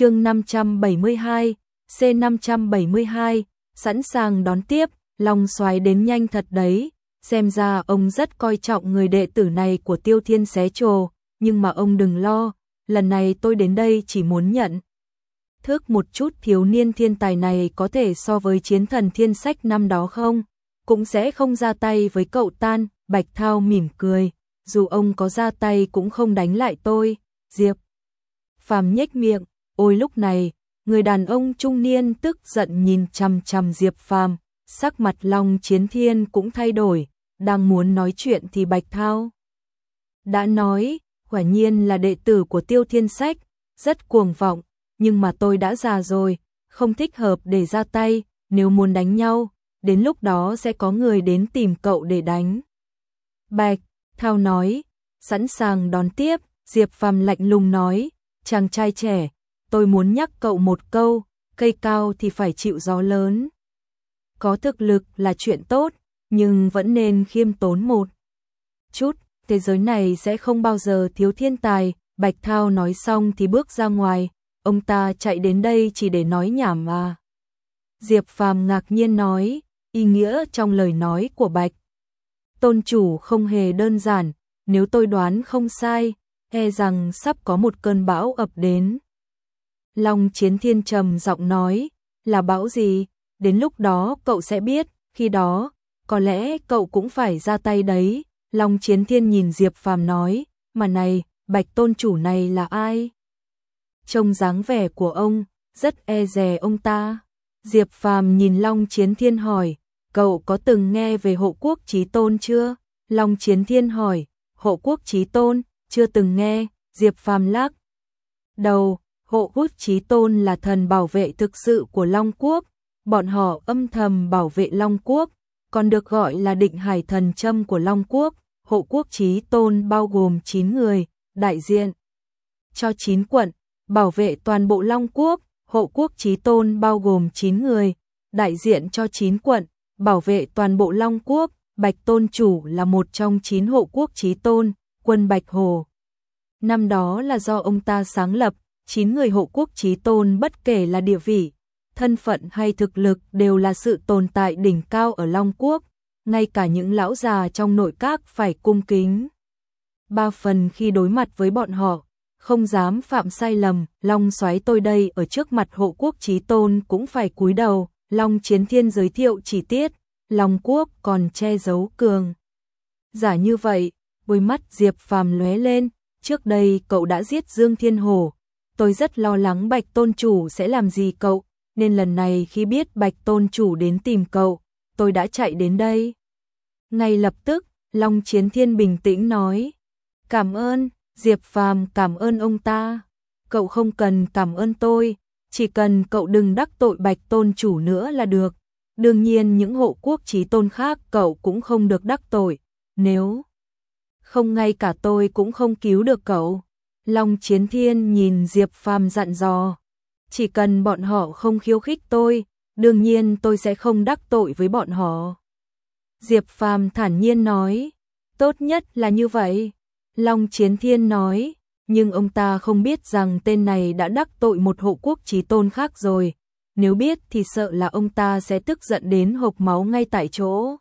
chương 572, C572, sẵn sàng đón tiếp, lòng xoáy đến nhanh thật đấy, xem ra ông rất coi trọng người đệ tử này của Tiêu Thiên Xé Trồ, nhưng mà ông đừng lo, lần này tôi đến đây chỉ muốn nhận. Thức một chút thiếu niên thiên tài này có thể so với chiến thần thiên sách năm đó không? Cũng sẽ không ra tay với cậu tan, Bạch Thao mỉm cười, dù ông có ra tay cũng không đánh lại tôi, Diệp. Phàm nhếch miệng, ôi lúc này, người đàn ông trung niên tức giận nhìn chằm chằm Diệp Phàm, sắc mặt Long Chiến Thiên cũng thay đổi, đang muốn nói chuyện thì Bạch Thao đã nói, quả nhiên là đệ tử của Tiêu Thiên Sách, rất cuồng vọng, nhưng mà tôi đã già rồi, không thích hợp để ra tay, nếu muốn đánh nhau, đến lúc đó sẽ có người đến tìm cậu để đánh. Bạch, Thao nói, sẵn sàng đón tiếp, Diệp Phàm lạnh lùng nói, chàng trai trẻ, tôi muốn nhắc cậu một câu, cây cao thì phải chịu gió lớn. Có thực lực là chuyện tốt, nhưng vẫn nên khiêm tốn một chút, thế giới này sẽ không bao giờ thiếu thiên tài, Bạch Thao nói xong thì bước ra ngoài, ông ta chạy đến đây chỉ để nói nhảm mà. Diệp Phàm ngạc nhiên nói, ý nghĩa trong lời nói của Bạch. Tôn chủ không hề đơn giản, nếu tôi đoán không sai, e rằng sắp có một cơn bão ập đến. Long Chiến Thiên trầm giọng nói, là bão gì, đến lúc đó cậu sẽ biết, khi đó, có lẽ cậu cũng phải ra tay đấy. Long Chiến Thiên nhìn Diệp Phàm nói, mà này, bạch tôn chủ này là ai? Trông dáng vẻ của ông, rất e dè ông ta. Diệp Phàm nhìn Long Chiến Thiên hỏi, cậu có từng nghe về hộ quốc trí tôn chưa? Long Chiến Thiên hỏi, hộ quốc trí tôn, chưa từng nghe, Diệp Phàm lắc. Đầu, hộ quốc trí tôn là thần bảo vệ thực sự của Long Quốc, bọn họ âm thầm bảo vệ Long Quốc, còn được gọi là định hải thần châm của Long Quốc, hộ quốc trí tôn bao gồm 9 người, đại diện cho 9 quận, bảo vệ toàn bộ Long Quốc, hộ quốc trí tôn bao gồm 9 người, đại diện cho 9 quận, bảo vệ toàn bộ Long Quốc, Bạch Tôn Chủ là một trong 9 hộ quốc trí tôn, quân Bạch Hồ. Năm đó là do ông ta sáng lập, 9 người hộ quốc trí tôn bất kể là địa vị, thân phận hay thực lực đều là sự tồn tại đỉnh cao ở Long Quốc, ngay cả những lão già trong nội các phải cung kính. Ba phần khi đối mặt với bọn họ, không dám phạm sai lầm, Long xoáy tôi đây ở trước mặt hộ quốc trí tôn cũng phải cúi đầu, Long chiến thiên giới thiệu chi tiết, Long quốc còn che giấu cường. Giả như vậy, đôi mắt Diệp Phàm lóe lên, trước đây cậu đã giết Dương Thiên Hồ, tôi rất lo lắng Bạch Tôn Chủ sẽ làm gì cậu, nên lần này khi biết Bạch Tôn Chủ đến tìm cậu, tôi đã chạy đến đây. Ngay lập tức, Long Chiến Thiên bình tĩnh nói, cảm ơn, Diệp Phàm cảm ơn ông ta, cậu không cần cảm ơn tôi, chỉ cần cậu đừng đắc tội Bạch Tôn Chủ nữa là được. Đương nhiên những hộ quốc trí tôn khác cậu cũng không được đắc tội, nếu không ngay cả tôi cũng không cứu được cậu. Long Chiến Thiên nhìn Diệp Phàm dặn dò, chỉ cần bọn họ không khiêu khích tôi, đương nhiên tôi sẽ không đắc tội với bọn họ. Diệp Phàm thản nhiên nói, tốt nhất là như vậy. Long Chiến Thiên nói, nhưng ông ta không biết rằng tên này đã đắc tội một hộ quốc chí tôn khác rồi, nếu biết thì sợ là ông ta sẽ tức giận đến hộc máu ngay tại chỗ.